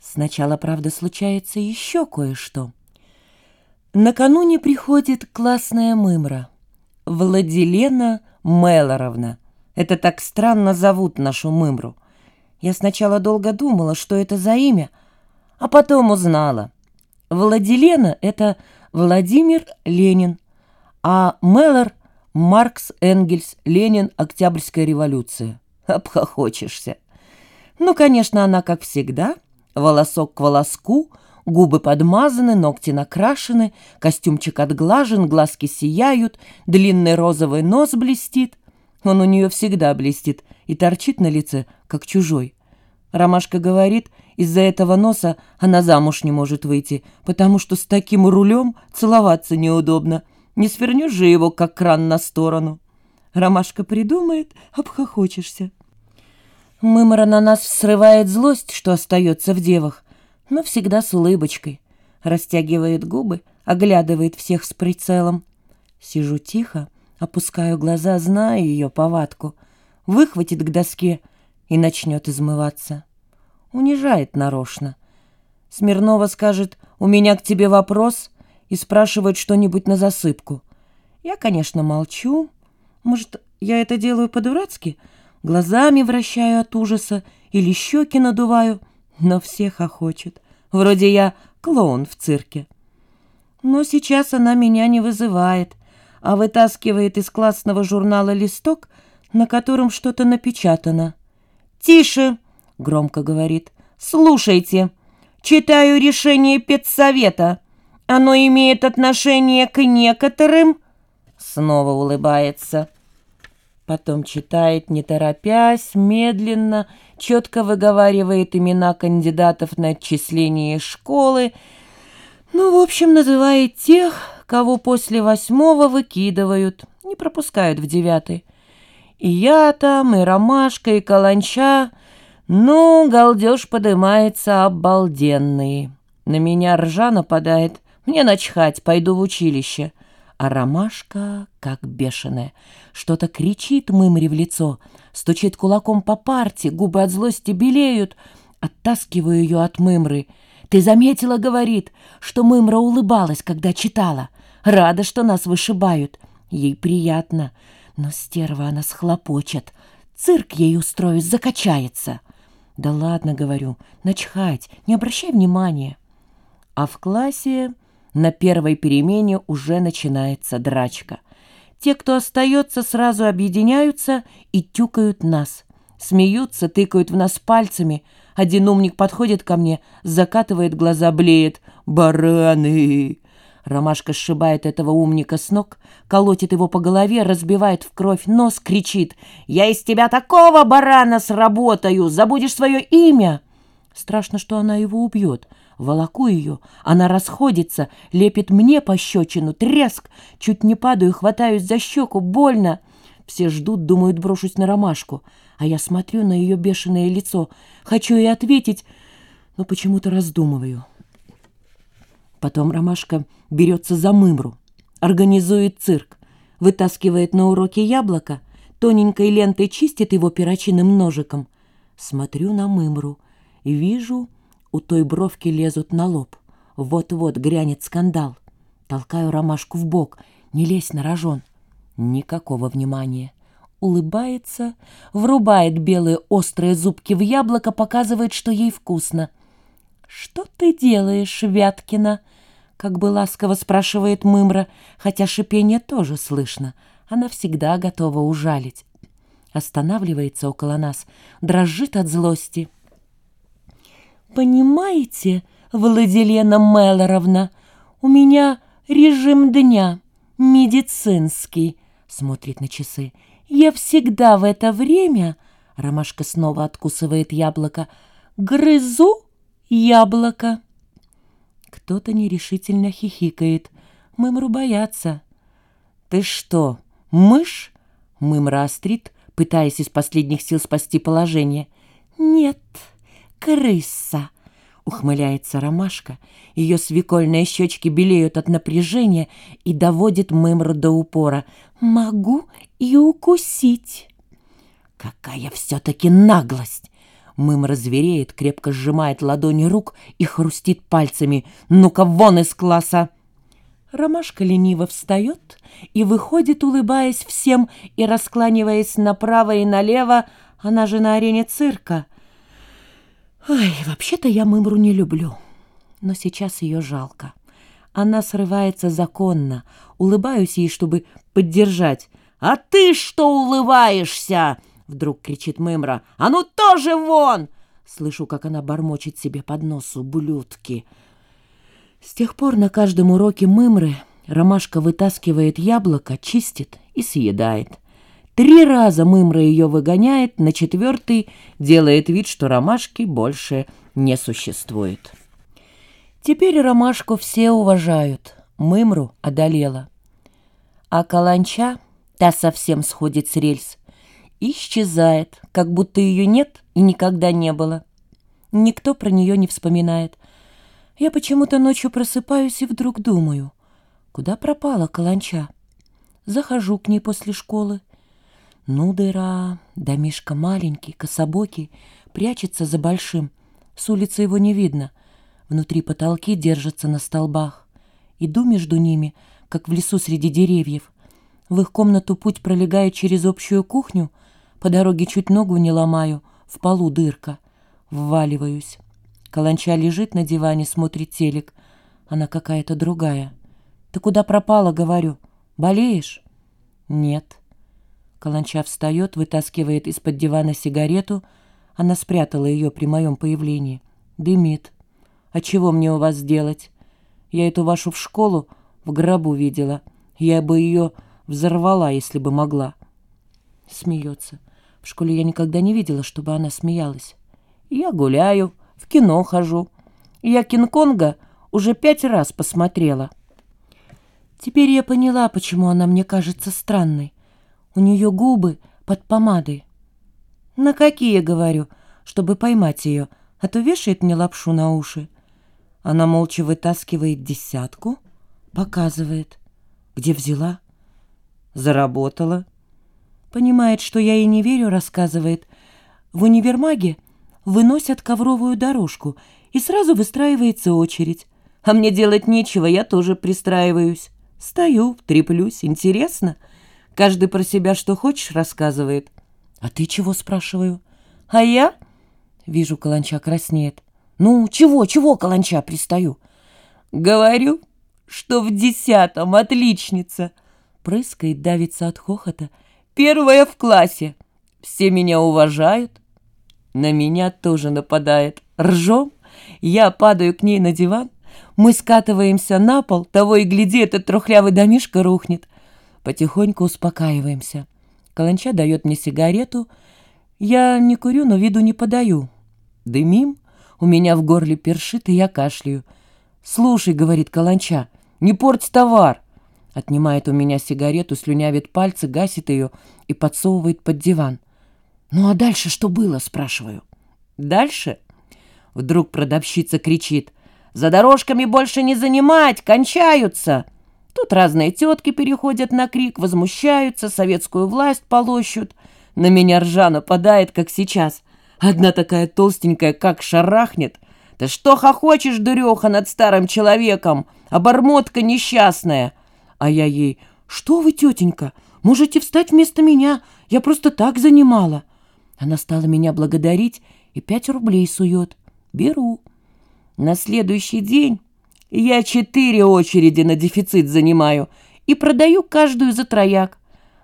Сначала, правда, случается еще кое-что. Накануне приходит классная мымра. Владилена Мелоровна. Это так странно зовут нашу мымру. Я сначала долго думала, что это за имя, а потом узнала. Владилена — это Владимир Ленин, а Меллор — Маркс Энгельс, Ленин, Октябрьская революция. Обхохочешься. Ну, конечно, она, как всегда, волосок к волоску, губы подмазаны, ногти накрашены, костюмчик отглажен, глазки сияют, длинный розовый нос блестит. Он у нее всегда блестит и торчит на лице, как чужой. Ромашка говорит, из-за этого носа она замуж не может выйти, потому что с таким рулем целоваться неудобно. Не свернешь же его, как кран, на сторону. Ромашка придумает, обхохочешься. Мымора на нас срывает злость, что остается в девах, но всегда с улыбочкой. Растягивает губы, оглядывает всех с прицелом. Сижу тихо, опускаю глаза, зная ее повадку. Выхватит к доске и начнет измываться. Унижает нарочно. Смирнова скажет «У меня к тебе вопрос» и спрашивает что-нибудь на засыпку. Я, конечно, молчу. Может, я это делаю по-дурацки — глазами вращаю от ужаса или щеки надуваю, но все хохочут. Вроде я клоун в цирке. Но сейчас она меня не вызывает, а вытаскивает из классного журнала листок, на котором что-то напечатано. «Тише!» — громко говорит. «Слушайте, читаю решение педсовета. Оно имеет отношение к некоторым...» Снова улыбается. Потом читает, не торопясь, медленно, четко выговаривает имена кандидатов на отчисление школы. Ну, в общем, называет тех, кого после восьмого выкидывают, не пропускают в девятый. И я там, и Ромашка, и Каланча. Ну, галдеж подымается обалденный. На меня ржа нападает. Мне начхать, пойду в училище а ромашка, как бешеная, что-то кричит мымре в лицо, стучит кулаком по парте, губы от злости белеют. Оттаскиваю ее от мымры. «Ты заметила, — говорит, — что мымра улыбалась, когда читала. Рада, что нас вышибают. Ей приятно, но стерва она схлопочет. Цирк ей устроить закачается». «Да ладно, — говорю, — начхать, не обращай внимания». А в классе на первой перемене уже начинается драчка. Те, кто остается, сразу объединяются и тюкают нас. Смеются, тыкают в нас пальцами. Один умник подходит ко мне, закатывает глаза, блеет. «Бараны!» Ромашка сшибает этого умника с ног, колотит его по голове, разбивает в кровь нос, кричит. «Я из тебя такого барана сработаю! Забудешь свое имя!» Страшно, что она его убьет. Волоку ее, она расходится, лепит мне пощечину, треск. Чуть не падаю, хватаюсь за щеку, больно. Все ждут, думают, брошусь на ромашку. А я смотрю на ее бешеное лицо. Хочу ей ответить, но почему-то раздумываю. Потом ромашка берется за мымру, организует цирк, вытаскивает на уроке яблоко, тоненькой лентой чистит его перочинным ножиком. Смотрю на мымру и вижу у той бровки лезут на лоб. Вот-вот грянет скандал. Толкаю ромашку в бок. Не лезь на рожон. Никакого внимания. Улыбается, врубает белые острые зубки в яблоко, показывает, что ей вкусно. «Что ты делаешь, Вяткина?» Как бы ласково спрашивает Мымра, хотя шипение тоже слышно. Она всегда готова ужалить. Останавливается около нас, дрожит от злости. «Понимаете, Владилена Мелоровна, у меня режим дня, медицинский», — смотрит на часы. «Я всегда в это время...» — Ромашка снова откусывает яблоко. «Грызу яблоко». Кто-то нерешительно хихикает. Мымру боятся. «Ты что, мышь?» — Мымра острит, пытаясь из последних сил спасти положение. «Нет» крыса!» Ухмыляется ромашка, ее свекольные щечки белеют от напряжения и доводит мымру до упора. «Могу и укусить!» Какая все-таки наглость! Мым развереет, крепко сжимает ладони рук и хрустит пальцами. «Ну-ка, вон из класса!» Ромашка лениво встает и выходит, улыбаясь всем и раскланиваясь направо и налево. Она же на арене цирка. Ой, вообще-то я Мымру не люблю, но сейчас ее жалко. Она срывается законно. Улыбаюсь ей, чтобы поддержать. «А ты что улыбаешься?» Вдруг кричит Мымра. «А ну тоже вон!» Слышу, как она бормочет себе под нос ублюдки. С тех пор на каждом уроке Мымры Ромашка вытаскивает яблоко, чистит и съедает. Три раза Мымра ее выгоняет, на четвертый делает вид, что Ромашки больше не существует. Теперь Ромашку все уважают, Мымру одолела. А Каланча, та совсем сходит с рельс, исчезает, как будто ее нет и никогда не было. Никто про нее не вспоминает. Я почему-то ночью просыпаюсь и вдруг думаю, куда пропала Каланча? Захожу к ней после школы. Ну, дыра, домишка маленький, кособокий, прячется за большим. С улицы его не видно. Внутри потолки держатся на столбах. Иду между ними, как в лесу среди деревьев. В их комнату путь пролегает через общую кухню. По дороге чуть ногу не ломаю, в полу дырка. Вваливаюсь. Каланча лежит на диване, смотрит телек. Она какая-то другая. «Ты куда пропала?» — говорю. «Болеешь?» «Нет». Каланча встает, вытаскивает из-под дивана сигарету. Она спрятала ее при моем появлении. Дымит. А чего мне у вас сделать? Я эту вашу в школу в гробу видела. Я бы ее взорвала, если бы могла. Смеется. В школе я никогда не видела, чтобы она смеялась. Я гуляю, в кино хожу. Я Кинг-Конга уже пять раз посмотрела. Теперь я поняла, почему она мне кажется странной. У нее губы под помадой. На какие, говорю, чтобы поймать ее, а то вешает мне лапшу на уши. Она молча вытаскивает десятку, показывает. Где взяла? Заработала. Понимает, что я ей не верю, рассказывает. В универмаге выносят ковровую дорожку, и сразу выстраивается очередь. А мне делать нечего, я тоже пристраиваюсь. Стою, треплюсь, интересно. Каждый про себя что хочешь рассказывает. А ты чего, спрашиваю? А я? Вижу, Каланча краснеет. «Ну, чего, чего, каланча, пристаю?» «Говорю, что в десятом отличница!» Прыскает, давится от хохота. «Первая в классе! Все меня уважают!» На меня тоже нападает. Ржем, я падаю к ней на диван, мы скатываемся на пол, того и гляди, этот трухлявый домишко рухнет. Потихоньку успокаиваемся. Каланча дает мне сигарету. Я не курю, но виду не подаю. Дымим, у меня в горле першит, и я кашляю. «Слушай», — говорит Каланча, — «не порть товар». Отнимает у меня сигарету, слюнявит пальцы, гасит ее и подсовывает под диван. «Ну а дальше что было?» — спрашиваю. «Дальше?» Вдруг продавщица кричит. «За дорожками больше не занимать, кончаются!» Тут разные тетки переходят на крик, возмущаются, советскую власть полощут. На меня ржа нападает, как сейчас. Одна такая толстенькая, как шарахнет. Ты что хохочешь, дуреха, над старым человеком? Обормотка несчастная. А я ей, что вы, тетенька, можете встать вместо меня, я просто так занимала. Она стала меня благодарить и пять рублей сует. Беру. На следующий день я четыре очереди на дефицит занимаю и продаю каждую за трояк.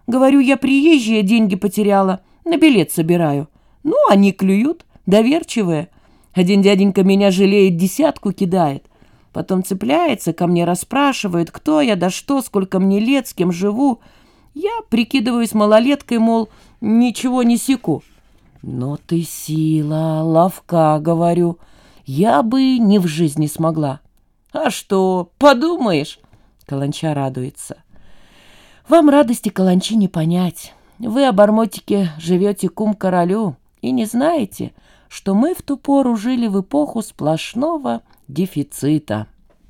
Говорю, я приезжая деньги потеряла, на билет собираю. Ну, они клюют, доверчивые. Один дяденька меня жалеет, десятку кидает. Потом цепляется, ко мне расспрашивает, кто я, да что, сколько мне лет, с кем живу. Я прикидываюсь малолеткой, мол, ничего не секу. Но ты сила, ловка, говорю. Я бы не в жизни смогла. А что, подумаешь? Каланча радуется. Вам радости каланчи не понять. Вы, обормотики, живете кум королю и не знаете, что мы в ту пору жили в эпоху сплошного дефицита.